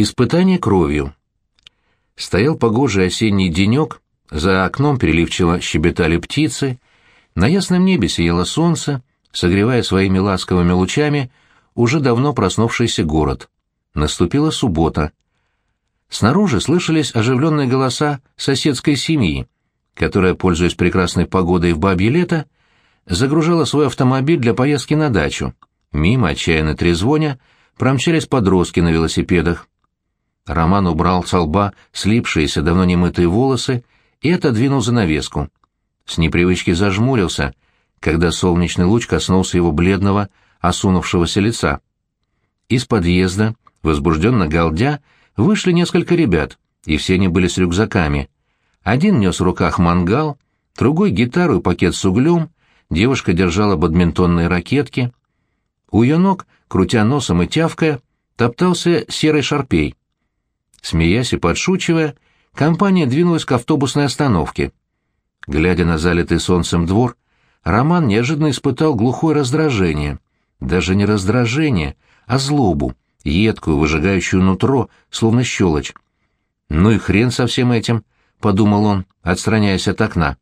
Испытание кровью. Стоял погожий осенний денек, за окном переливчиво щебетали птицы, на ясном небе сияло солнце, согревая своими ласковыми лучами уже давно проснувшийся город. Наступила суббота. Снаружи слышались оживленные голоса соседской семьи, которая, пользуясь прекрасной погодой в бабье лето, загружала свой автомобиль для поездки на дачу. Мимо, отчаянно трезвоня, промчались подростки на велосипедах. Роман убрал с лба слипшиеся, давно немытые волосы и отодвинул занавеску. С непривычки зажмурился, когда солнечный луч коснулся его бледного, осунувшегося лица. Из подъезда, возбужденно галдя, вышли несколько ребят, и все они были с рюкзаками. Один нес в руках мангал, другой — гитару и пакет с углем, девушка держала бадминтонные ракетки. У ее ног, крутя носом и тявкая, топтался серый шарпей. Смеясь и подшучивая, компания двинулась к автобусной остановке. Глядя на залитый солнцем двор, Роман неожиданно испытал глухое раздражение. Даже не раздражение, а злобу, едкую, выжигающую нутро, словно щелочь. «Ну и хрен со всем этим», — подумал он, отстраняясь от окна.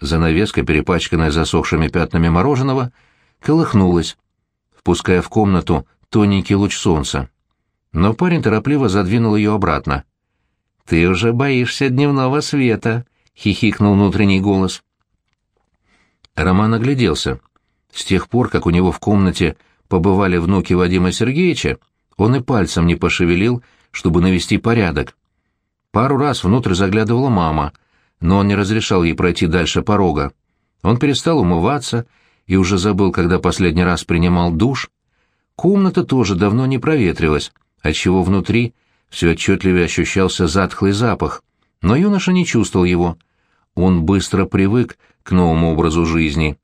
Занавеска, перепачканная засохшими пятнами мороженого, колыхнулась, впуская в комнату тоненький луч солнца но парень торопливо задвинул ее обратно. «Ты уже боишься дневного света», — хихикнул внутренний голос. Роман огляделся. С тех пор, как у него в комнате побывали внуки Вадима Сергеевича, он и пальцем не пошевелил, чтобы навести порядок. Пару раз внутрь заглядывала мама, но он не разрешал ей пройти дальше порога. Он перестал умываться и уже забыл, когда последний раз принимал душ. Комната тоже давно не проветрилась, отчего внутри все отчетливее ощущался затхлый запах, но юноша не чувствовал его. Он быстро привык к новому образу жизни.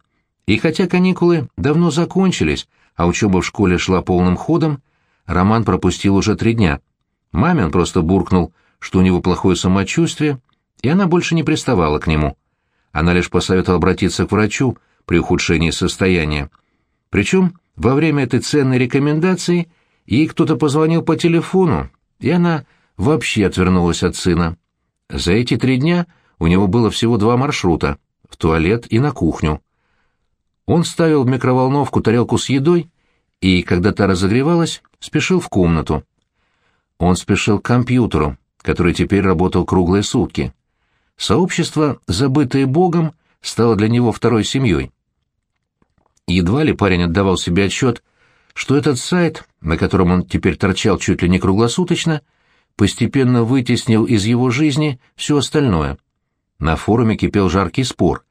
И хотя каникулы давно закончились, а учеба в школе шла полным ходом, Роман пропустил уже три дня. Маме он просто буркнул, что у него плохое самочувствие, и она больше не приставала к нему. Она лишь посоветовала обратиться к врачу при ухудшении состояния. Причем во время этой ценной рекомендации – Ей кто-то позвонил по телефону, и она вообще отвернулась от сына. За эти три дня у него было всего два маршрута — в туалет и на кухню. Он ставил в микроволновку тарелку с едой и, когда та разогревалась, спешил в комнату. Он спешил к компьютеру, который теперь работал круглые сутки. Сообщество, забытое Богом, стало для него второй семьей. Едва ли парень отдавал себе отчет, что этот сайт, на котором он теперь торчал чуть ли не круглосуточно, постепенно вытеснил из его жизни все остальное. На форуме кипел жаркий спор.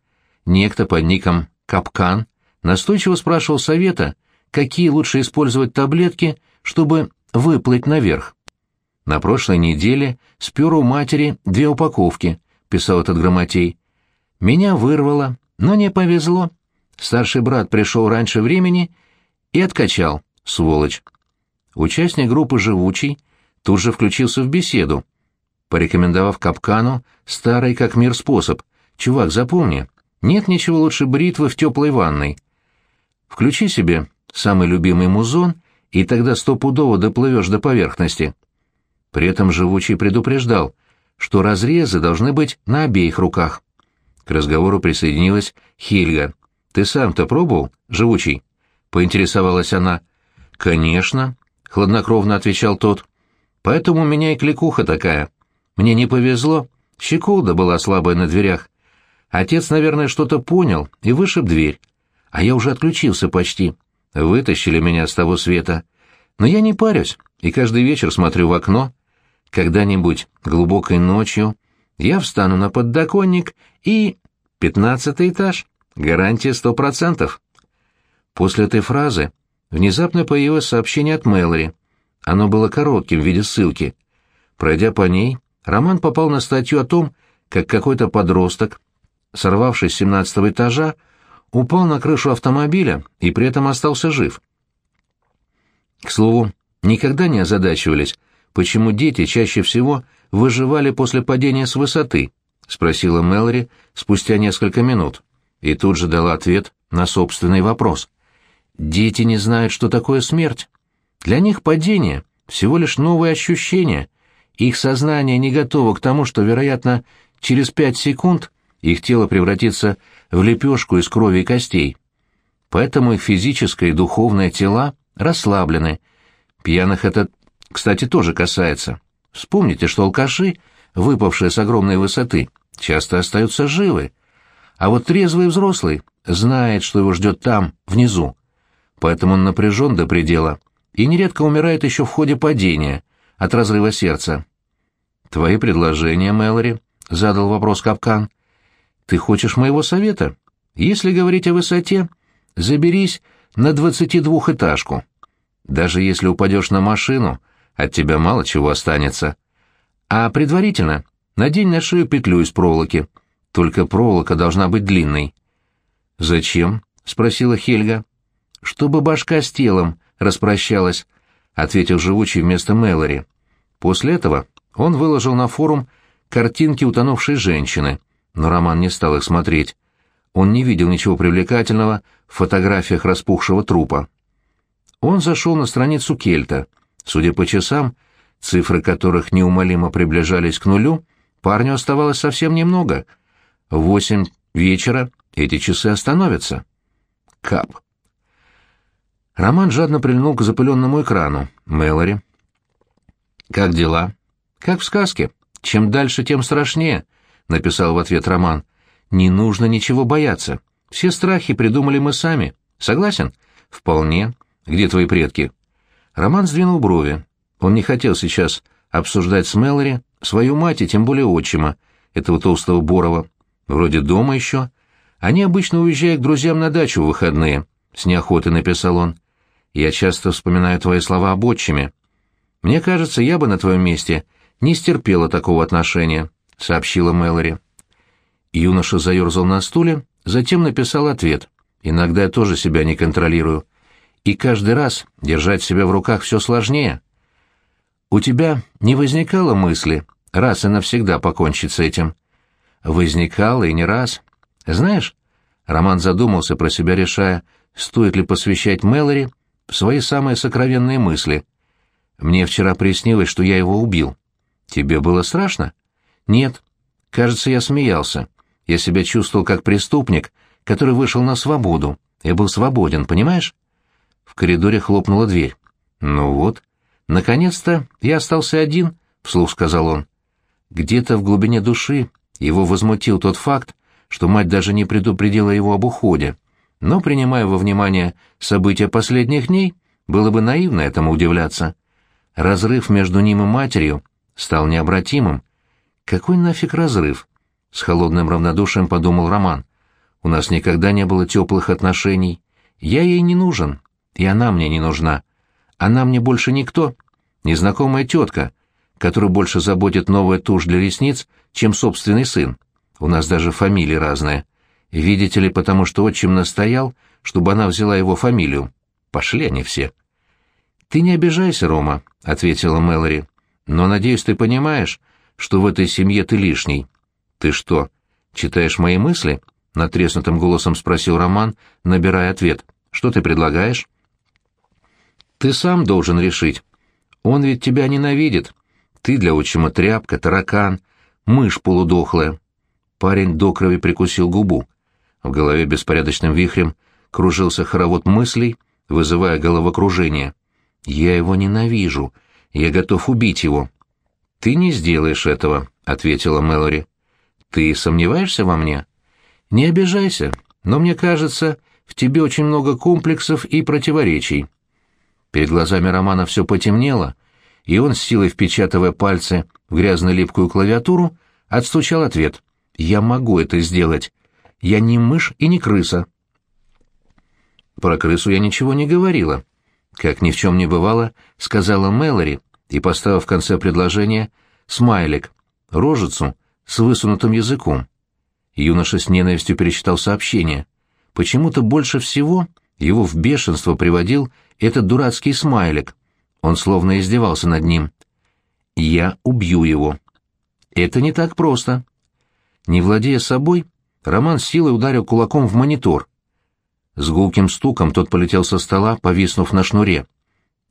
Некто под ником Капкан настойчиво спрашивал совета, какие лучше использовать таблетки, чтобы выплыть наверх. На прошлой неделе спер у матери две упаковки, писал этот грамотей. Меня вырвало, но не повезло. Старший брат пришел раньше времени и откачал, сволочь. Участник группы «Живучий» тут же включился в беседу, порекомендовав капкану старый как мир способ. «Чувак, запомни, нет ничего лучше бритвы в теплой ванной. Включи себе самый любимый музон, и тогда стопудово доплывешь до поверхности». При этом Живучий предупреждал, что разрезы должны быть на обеих руках. К разговору присоединилась Хильга. «Ты сам-то пробовал, Живучий?» — поинтересовалась она. «Конечно», — хладнокровно отвечал тот. «Поэтому у меня и кликуха такая. Мне не повезло, щеколда была слабая на дверях. Отец, наверное, что-то понял и вышиб дверь. А я уже отключился почти. Вытащили меня с того света. Но я не парюсь и каждый вечер смотрю в окно. Когда-нибудь глубокой ночью я встану на подоконник и... Пятнадцатый этаж. Гарантия сто процентов». После этой фразы внезапно появилось сообщение от Мэлори. Оно было коротким в виде ссылки. Пройдя по ней, Роман попал на статью о том, как какой-то подросток, сорвавшись с семнадцатого этажа, упал на крышу автомобиля и при этом остался жив. К слову, никогда не озадачивались, почему дети чаще всего выживали после падения с высоты, спросила Мэлори спустя несколько минут, и тут же дала ответ на собственный вопрос. Дети не знают, что такое смерть. Для них падение всего лишь новые ощущения. Их сознание не готово к тому, что, вероятно, через пять секунд их тело превратится в лепешку из крови и костей. Поэтому их физическое и духовное тела расслаблены. Пьяных это, кстати, тоже касается. Вспомните, что алкаши, выпавшие с огромной высоты, часто остаются живы. А вот трезвый взрослый знает, что его ждет там, внизу. Поэтому он напряжен до предела и нередко умирает еще в ходе падения от разрыва сердца. «Твои предложения, Мэлори?» — задал вопрос Капкан. «Ты хочешь моего совета? Если говорить о высоте, заберись на двадцатидвухэтажку. Даже если упадешь на машину, от тебя мало чего останется. А предварительно надень на шею петлю из проволоки. Только проволока должна быть длинной». «Зачем?» — спросила Хельга. «Чтобы башка с телом распрощалась», — ответил живучий вместо Мэлори. После этого он выложил на форум картинки утонувшей женщины, но Роман не стал их смотреть. Он не видел ничего привлекательного в фотографиях распухшего трупа. Он зашел на страницу Кельта. Судя по часам, цифры которых неумолимо приближались к нулю, парню оставалось совсем немного. В восемь вечера эти часы остановятся. Кап. Роман жадно прильнул к запыленному экрану. Мэлори. «Как дела?» «Как в сказке. Чем дальше, тем страшнее», — написал в ответ Роман. «Не нужно ничего бояться. Все страхи придумали мы сами. Согласен?» «Вполне. Где твои предки?» Роман сдвинул брови. Он не хотел сейчас обсуждать с Мэлори свою мать и тем более отчима, этого толстого Борова. Вроде дома еще. Они обычно уезжают к друзьям на дачу в выходные, — с неохотой написал он. Я часто вспоминаю твои слова об отчиме. Мне кажется, я бы на твоем месте не стерпела такого отношения, — сообщила Мэлори. Юноша заерзал на стуле, затем написал ответ. Иногда я тоже себя не контролирую. И каждый раз держать себя в руках все сложнее. У тебя не возникало мысли раз и навсегда покончить с этим? Возникало и не раз. Знаешь, Роман задумался про себя, решая, стоит ли посвящать Мэлори свои самые сокровенные мысли. Мне вчера приснилось, что я его убил. Тебе было страшно? Нет. Кажется, я смеялся. Я себя чувствовал как преступник, который вышел на свободу. Я был свободен, понимаешь? В коридоре хлопнула дверь. Ну вот. Наконец-то я остался один, вслух сказал он. Где-то в глубине души его возмутил тот факт, что мать даже не предупредила его об уходе но, принимая во внимание события последних дней, было бы наивно этому удивляться. Разрыв между ним и матерью стал необратимым. Какой нафиг разрыв? С холодным равнодушием подумал Роман. У нас никогда не было теплых отношений. Я ей не нужен, и она мне не нужна. Она мне больше никто. Незнакомая тетка, которую больше заботит новая тушь для ресниц, чем собственный сын. У нас даже фамилии разные. Видите ли, потому что отчим настоял, чтобы она взяла его фамилию. Пошли они все. «Ты не обижайся, Рома», — ответила Мэлори. «Но, надеюсь, ты понимаешь, что в этой семье ты лишний». «Ты что, читаешь мои мысли?» — натреснутым голосом спросил Роман, набирая ответ. «Что ты предлагаешь?» «Ты сам должен решить. Он ведь тебя ненавидит. Ты для отчима тряпка, таракан, мышь полудохлая». Парень до крови прикусил губу. В голове беспорядочным вихрем кружился хоровод мыслей, вызывая головокружение. «Я его ненавижу. Я готов убить его». «Ты не сделаешь этого», — ответила Мэлори. «Ты сомневаешься во мне?» «Не обижайся, но мне кажется, в тебе очень много комплексов и противоречий». Перед глазами Романа все потемнело, и он, с силой впечатывая пальцы в грязно-липкую клавиатуру, отстучал ответ. «Я могу это сделать. Я не мышь и не крыса. Про крысу я ничего не говорила. Как ни в чем не бывало, сказала Мэлори и, поставив в конце предложения, смайлик, рожицу с высунутым языком. Юноша с ненавистью перечитал сообщение. Почему-то больше всего его в бешенство приводил этот дурацкий смайлик. Он словно издевался над ним. «Я убью его». Это не так просто. Не владея собой, Роман силой ударил кулаком в монитор. С гулким стуком тот полетел со стола, повиснув на шнуре.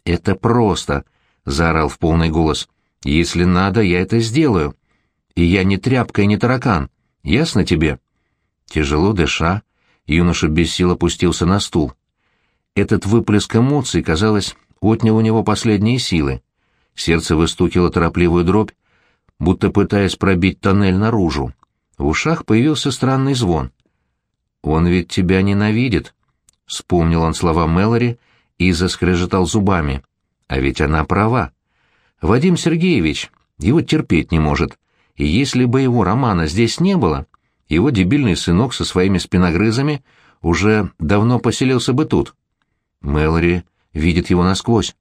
«Это просто», — заорал в полный голос. «Если надо, я это сделаю. И я не тряпка и не таракан. Ясно тебе?» Тяжело дыша, юноша без сил опустился на стул. Этот выплеск эмоций, казалось, отнял у него последние силы. Сердце выстукило торопливую дробь, будто пытаясь пробить тоннель наружу. В ушах появился странный звон. «Он ведь тебя ненавидит», — вспомнил он слова Мэлори и заскрежетал зубами. «А ведь она права. Вадим Сергеевич его терпеть не может, и если бы его романа здесь не было, его дебильный сынок со своими спиногрызами уже давно поселился бы тут. Мэлори видит его насквозь.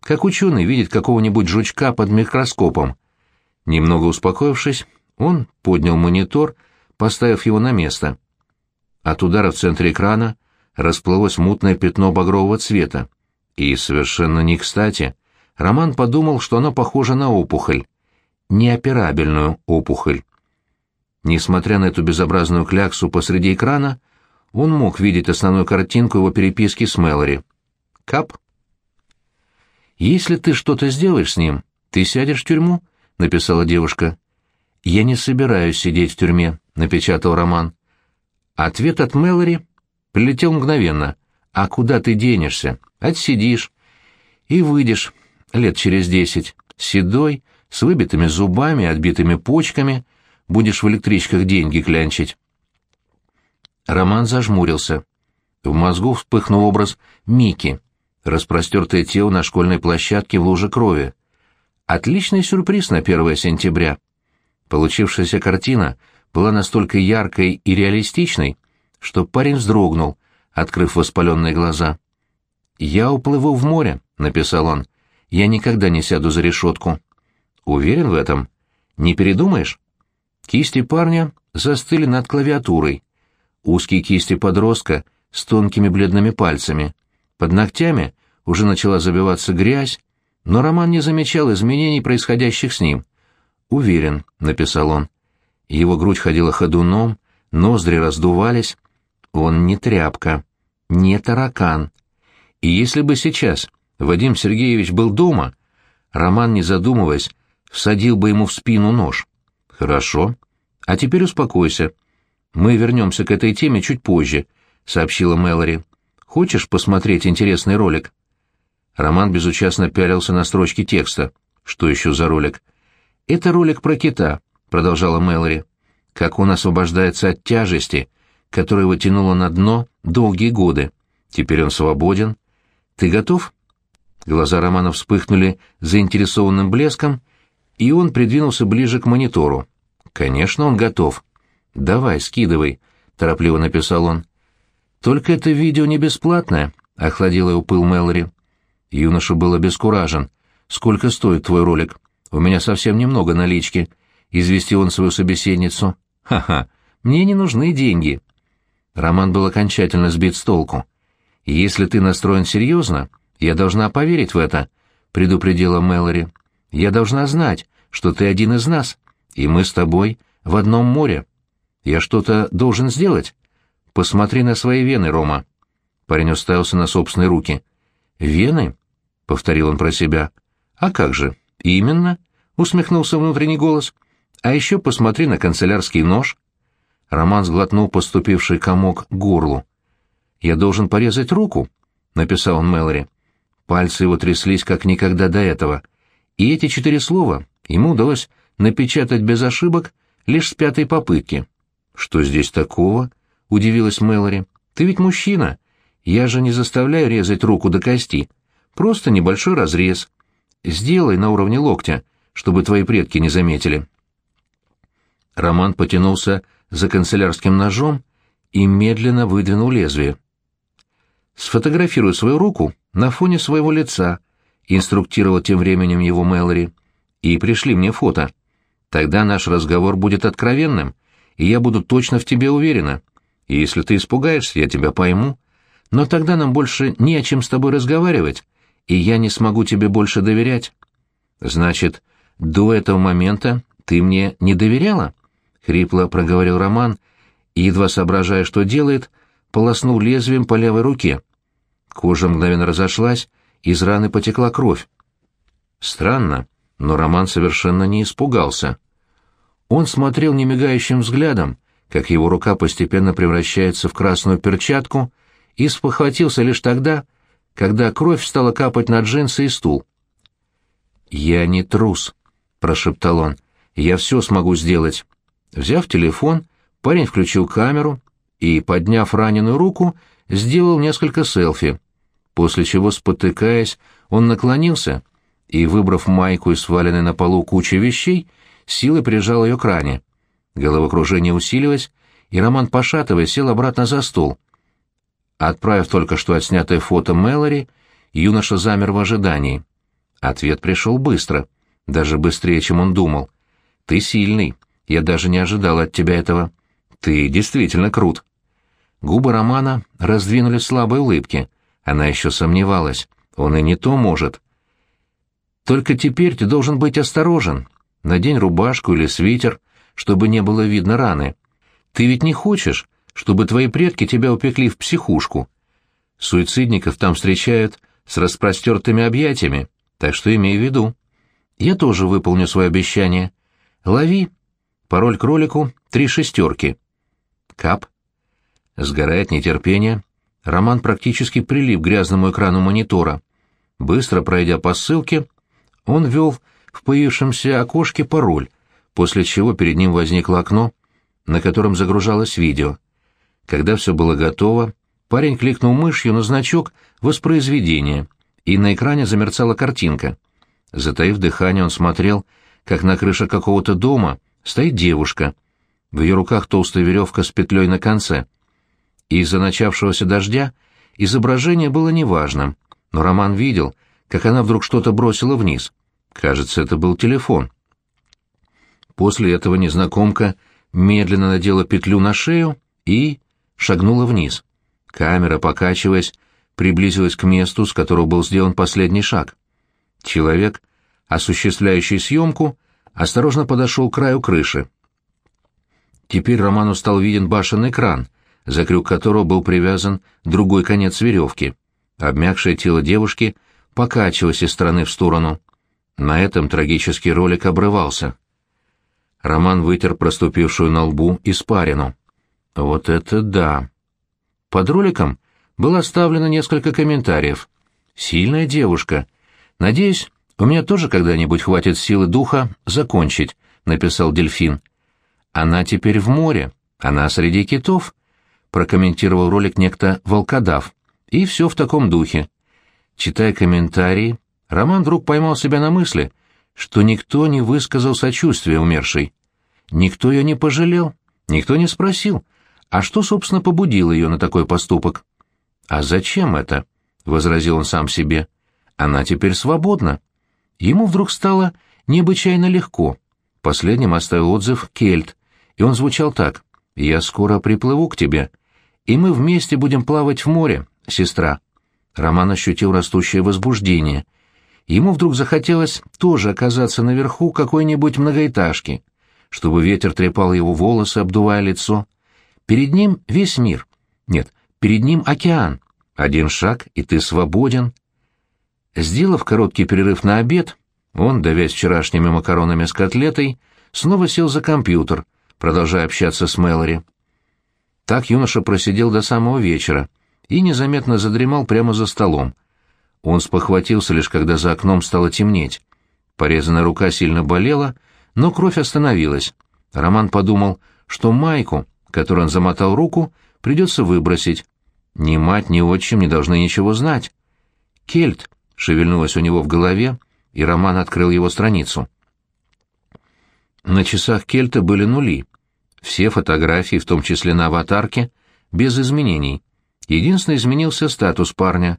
Как ученый видит какого-нибудь жучка под микроскопом. Немного успокоившись, он поднял монитор, поставив его на место. От удара в центре экрана расплылось мутное пятно багрового цвета. И совершенно не кстати, Роман подумал, что оно похоже на опухоль. Неоперабельную опухоль. Несмотря на эту безобразную кляксу посреди экрана, он мог видеть основную картинку его переписки с Мэлори. Кап. «Если ты что-то сделаешь с ним, ты сядешь в тюрьму», — написала девушка. «Я не собираюсь сидеть в тюрьме», — напечатал Роман. Ответ от Мэлори прилетел мгновенно. «А куда ты денешься? Отсидишь. И выйдешь лет через десять, седой, с выбитыми зубами, отбитыми почками, будешь в электричках деньги клянчить». Роман зажмурился. В мозгу вспыхнул образ Мики, распростертое тело на школьной площадке в луже крови. Отличный сюрприз на 1 сентября. Получившаяся картина была настолько яркой и реалистичной, что парень вздрогнул, открыв воспаленные глаза. «Я уплыву в море», — написал он. «Я никогда не сяду за решетку». «Уверен в этом? Не передумаешь?» Кисти парня застыли над клавиатурой, узкие кисти подростка с тонкими бледными пальцами. Под ногтями уже начала забиваться грязь, но Роман не замечал изменений, происходящих с ним. «Уверен», — написал он. Его грудь ходила ходуном, ноздри раздувались. Он не тряпка, не таракан. И если бы сейчас Вадим Сергеевич был дома, Роман, не задумываясь, всадил бы ему в спину нож. «Хорошо. А теперь успокойся. «Мы вернемся к этой теме чуть позже», — сообщила Мэлори. «Хочешь посмотреть интересный ролик?» Роман безучастно пялился на строчки текста. «Что еще за ролик?» «Это ролик про кита», — продолжала Мэлори. «Как он освобождается от тяжести, которая его на дно долгие годы. Теперь он свободен. Ты готов?» Глаза Романа вспыхнули заинтересованным блеском, и он придвинулся ближе к монитору. «Конечно, он готов». «Давай, скидывай», — торопливо написал он. «Только это видео не бесплатное», — охладила его пыл Мэлори. Юноша был обескуражен. «Сколько стоит твой ролик? У меня совсем немного налички», — известил он свою собеседницу. «Ха-ха, мне не нужны деньги». Роман был окончательно сбит с толку. «Если ты настроен серьезно, я должна поверить в это», — предупредила Мэлори. «Я должна знать, что ты один из нас, и мы с тобой в одном море». Я что-то должен сделать? Посмотри на свои вены, Рома. Парень уставился на собственные руки. Вены? Повторил он про себя. А как же? Именно? Усмехнулся внутренний голос. А еще посмотри на канцелярский нож. Роман сглотнул поступивший комок горлу. «Я должен порезать руку», — написал он Мэлори. Пальцы его тряслись как никогда до этого. И эти четыре слова ему удалось напечатать без ошибок лишь с пятой попытки. «Что здесь такого?» — удивилась Мэлори. «Ты ведь мужчина. Я же не заставляю резать руку до кости. Просто небольшой разрез. Сделай на уровне локтя, чтобы твои предки не заметили». Роман потянулся за канцелярским ножом и медленно выдвинул лезвие. «Сфотографируй свою руку на фоне своего лица», — инструктировал тем временем его Мэлори. «И пришли мне фото. Тогда наш разговор будет откровенным и я буду точно в тебе уверена. И если ты испугаешься, я тебя пойму. Но тогда нам больше не о чем с тобой разговаривать, и я не смогу тебе больше доверять. Значит, до этого момента ты мне не доверяла? Хрипло проговорил Роман, и, едва соображая, что делает, полоснул лезвием по левой руке. Кожа мгновенно разошлась, из раны потекла кровь. Странно, но Роман совершенно не испугался. Он смотрел немигающим взглядом, как его рука постепенно превращается в красную перчатку, и спохватился лишь тогда, когда кровь стала капать на джинсы и стул. «Я не трус», — прошептал он. «Я все смогу сделать». Взяв телефон, парень включил камеру и, подняв раненую руку, сделал несколько селфи, после чего, спотыкаясь, он наклонился и, выбрав майку и сваленной на полу кучи вещей, силой прижал ее к ране. Головокружение усилилось, и Роман, пошатываясь, сел обратно за стол. Отправив только что отснятое фото Мэлори, юноша замер в ожидании. Ответ пришел быстро, даже быстрее, чем он думал. «Ты сильный. Я даже не ожидал от тебя этого. Ты действительно крут». Губы Романа раздвинули слабые улыбки. Она еще сомневалась. Он и не то может. «Только теперь ты должен быть осторожен. Надень рубашку или свитер, чтобы не было видно раны. Ты ведь не хочешь, чтобы твои предки тебя упекли в психушку. Суицидников там встречают с распростертыми объятиями, так что имей в виду. Я тоже выполню свое обещание. Лови. Пароль кролику — три шестерки. Кап. Сгорает нетерпение. Роман практически прилип к грязному экрану монитора. Быстро пройдя по ссылке, он ввел в появившемся окошке пароль, после чего перед ним возникло окно, на котором загружалось видео. Когда все было готово, парень кликнул мышью на значок воспроизведения, и на экране замерцала картинка. Затаив дыхание, он смотрел, как на крыше какого-то дома стоит девушка. В ее руках толстая веревка с петлей на конце — из-за начавшегося дождя изображение было неважным, но Роман видел, как она вдруг что-то бросила вниз. Кажется, это был телефон. После этого незнакомка медленно надела петлю на шею и шагнула вниз. Камера, покачиваясь, приблизилась к месту, с которого был сделан последний шаг. Человек, осуществляющий съемку, осторожно подошел к краю крыши. Теперь Роману стал виден башенный кран, за крюк которого был привязан другой конец веревки. Обмякшее тело девушки покачивалось из стороны в сторону. На этом трагический ролик обрывался. Роман вытер проступившую на лбу испарину. Вот это да! Под роликом было оставлено несколько комментариев. «Сильная девушка. Надеюсь, у меня тоже когда-нибудь хватит силы духа закончить», — написал дельфин. «Она теперь в море. Она среди китов прокомментировал ролик некто Волкодав. И все в таком духе. Читая комментарии, Роман вдруг поймал себя на мысли, что никто не высказал сочувствия умершей. Никто ее не пожалел, никто не спросил, а что, собственно, побудило ее на такой поступок. «А зачем это?» — возразил он сам себе. «Она теперь свободна». Ему вдруг стало необычайно легко. Последним оставил отзыв Кельт, и он звучал так. «Я скоро приплыву к тебе и мы вместе будем плавать в море, сестра». Роман ощутил растущее возбуждение. Ему вдруг захотелось тоже оказаться наверху какой-нибудь многоэтажки, чтобы ветер трепал его волосы, обдувая лицо. Перед ним весь мир. Нет, перед ним океан. Один шаг, и ты свободен. Сделав короткий перерыв на обед, он, давясь вчерашними макаронами с котлетой, снова сел за компьютер, продолжая общаться с Мэлори. Так юноша просидел до самого вечера и незаметно задремал прямо за столом. Он спохватился лишь, когда за окном стало темнеть. Порезанная рука сильно болела, но кровь остановилась. Роман подумал, что майку, которую он замотал руку, придется выбросить. Ни мать, ни отчим не должны ничего знать. «Кельт!» — шевельнулось у него в голове, и Роман открыл его страницу. На часах Кельта были нули. Все фотографии, в том числе на аватарке, без изменений. Единственное изменился статус парня.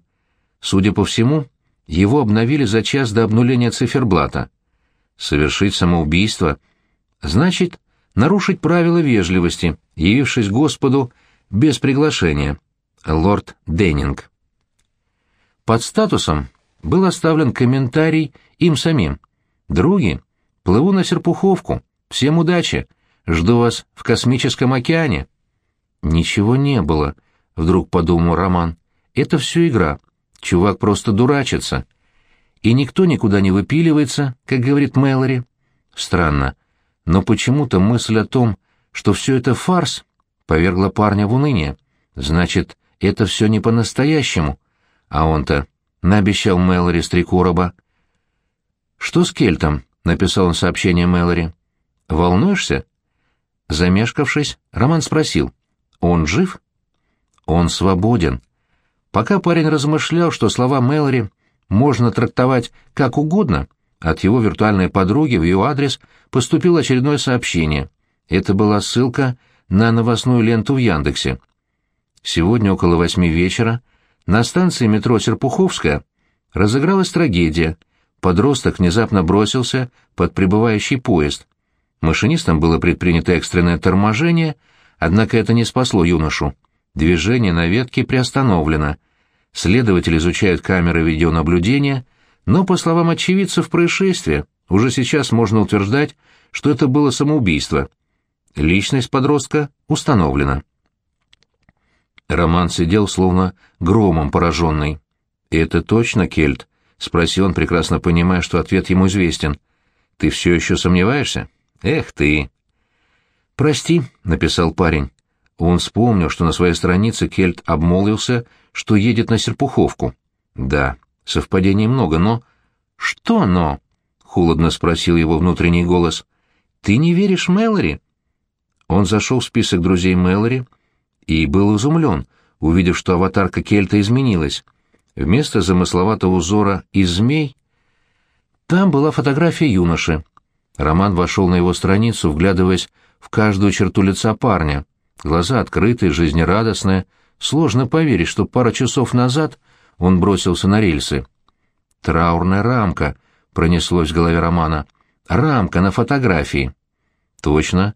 Судя по всему, его обновили за час до обнуления циферблата. Совершить самоубийство значит нарушить правила вежливости, явившись Господу без приглашения. Лорд Деннинг. Под статусом был оставлен комментарий им самим. «Други, плыву на Серпуховку. Всем удачи. Жду вас в космическом океане». «Ничего не было», — вдруг подумал Роман. «Это все игра. Чувак просто дурачится. и никто никуда не выпиливается, как говорит Мэлори. Странно, но почему-то мысль о том, что все это фарс, повергла парня в уныние. Значит, это все не по-настоящему. А он-то наобещал Мэлори с три. «Что с Кельтом?» — написал он сообщение Мэлори. «Волнуешься?» Замешкавшись, Роман спросил. «Он жив?» «Он свободен». Пока парень размышлял, что слова Мэлори можно трактовать как угодно, от его виртуальной подруги в ее адрес поступило очередное сообщение. Это была ссылка на новостную ленту в Яндексе. Сегодня около восьми вечера на станции метро Серпуховская разыгралась трагедия. Подросток внезапно бросился под прибывающий поезд. Машинистам было предпринято экстренное торможение, однако это не спасло юношу. Движение на ветке приостановлено. Следователи изучают камеры видеонаблюдения, но, по словам очевидцев происшествия, уже сейчас можно утверждать, что это было самоубийство. Личность подростка установлена. Роман сидел словно громом пораженный. «Это точно Кельт?» — спросил он, прекрасно понимая, что ответ ему известен. «Ты все еще сомневаешься?» «Эх ты!» «Прости», — написал парень. Он вспомнил, что на своей странице Кельт обмолвился, что едет на Серпуховку. «Да, совпадений много, но...» «Что «но»?» — холодно спросил его внутренний голос. «Ты не веришь Мэлори?» Он зашел в список друзей Мэлори и был изумлен, увидев, что аватарка Кельта изменилась. Вместо замысловатого узора из змей там была фотография юноши. Роман вошел на его страницу, вглядываясь в каждую черту лица парня. Глаза открытые, жизнерадостные. Сложно поверить, что пара часов назад он бросился на рельсы. «Траурная рамка», — пронеслось в голове Романа. «Рамка на фотографии». «Точно».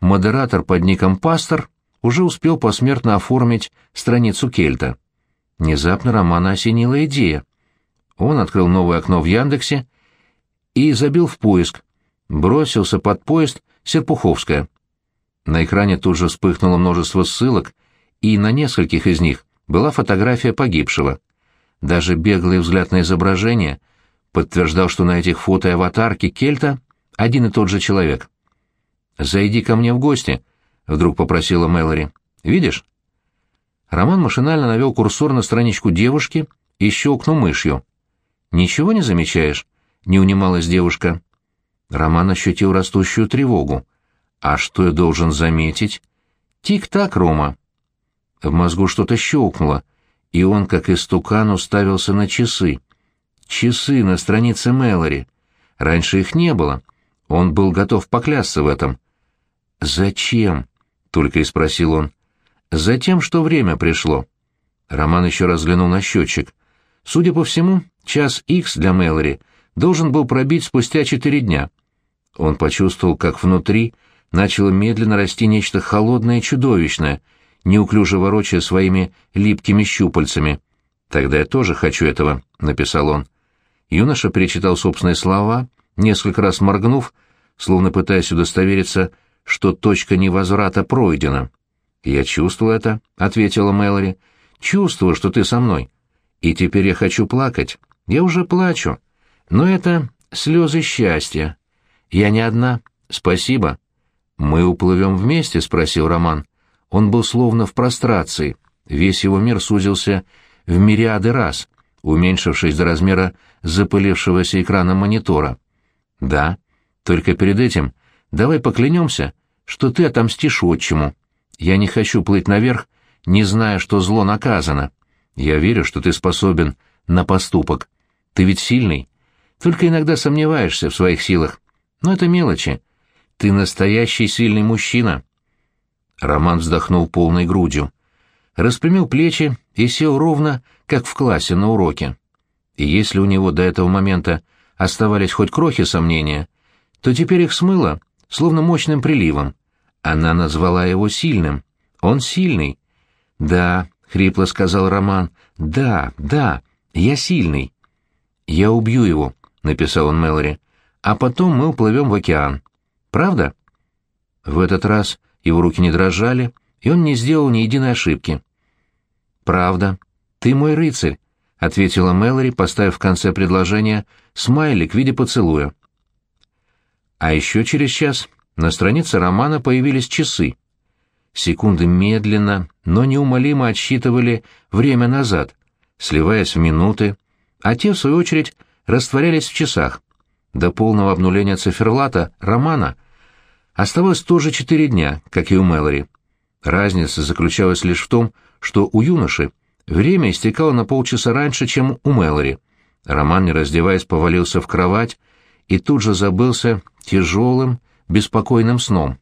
Модератор под ником Пастор уже успел посмертно оформить страницу Кельта. Внезапно Романа осенила идея. Он открыл новое окно в Яндексе и забил в поиск. Бросился под поезд Серпуховская. На экране тут же вспыхнуло множество ссылок, и на нескольких из них была фотография погибшего. Даже беглый взгляд на изображение подтверждал, что на этих фото и аватарке Кельта один и тот же человек. «Зайди ко мне в гости», — вдруг попросила Мэлори. «Видишь?» Роман машинально навел курсор на страничку девушки и щелкнул мышью. «Ничего не замечаешь?» — не унималась девушка. Роман ощутил растущую тревогу. «А что я должен заметить?» «Тик-так, Рома». В мозгу что-то щелкнуло, и он, как истукан, уставился на часы. Часы на странице Мэлори. Раньше их не было. Он был готов поклясться в этом. «Зачем?» — только и спросил он. «Затем, что время пришло». Роман еще раз взглянул на счетчик. Судя по всему, час Х для Мэлори должен был пробить спустя четыре дня. Он почувствовал, как внутри начало медленно расти нечто холодное и чудовищное, неуклюже ворочая своими липкими щупальцами. «Тогда я тоже хочу этого», — написал он. Юноша перечитал собственные слова, несколько раз моргнув, словно пытаясь удостовериться, что точка невозврата пройдена. «Я чувствую это», — ответила Мэлори. «Чувствую, что ты со мной. И теперь я хочу плакать. Я уже плачу. Но это слезы счастья. Я не одна. Спасибо». «Мы уплывем вместе?» — спросил Роман. Он был словно в прострации. Весь его мир сузился в мириады раз, уменьшившись до размера запылившегося экрана монитора. «Да. Только перед этим давай поклянемся, что ты отомстишь отчиму. Я не хочу плыть наверх, не зная, что зло наказано. Я верю, что ты способен на поступок. Ты ведь сильный. Только иногда сомневаешься в своих силах. Но это мелочи. Ты настоящий сильный мужчина. Роман вздохнул полной грудью. Распрямил плечи и сел ровно, как в классе на уроке. И если у него до этого момента оставались хоть крохи сомнения, то теперь их смыло, словно мощным приливом. Она назвала его сильным. Он сильный. «Да», — хрипло сказал Роман, — «да, да, я сильный». «Я убью его», — написал он Мэлори, — «а потом мы уплывем в океан. Правда?» В этот раз его руки не дрожали, и он не сделал ни единой ошибки. «Правда. Ты мой рыцарь. ответила Мэлори, поставив в конце предложения смайлик в виде поцелуя. А еще через час на странице романа появились часы. Секунды медленно, но неумолимо отсчитывали время назад, сливаясь в минуты, а те, в свою очередь, растворялись в часах. До полного обнуления циферлата романа оставалось тоже четыре дня, как и у Мэлори. Разница заключалась лишь в том, что у юноши время истекало на полчаса раньше, чем у Мэлори. Роман, не раздеваясь, повалился в кровать и тут же забылся тяжелым, беспокойным сном.